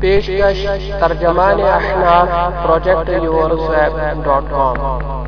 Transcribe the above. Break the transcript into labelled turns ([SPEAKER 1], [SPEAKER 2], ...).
[SPEAKER 1] پیشکش ترجمان احناف پروجیکٹ یور ڈاٹ کام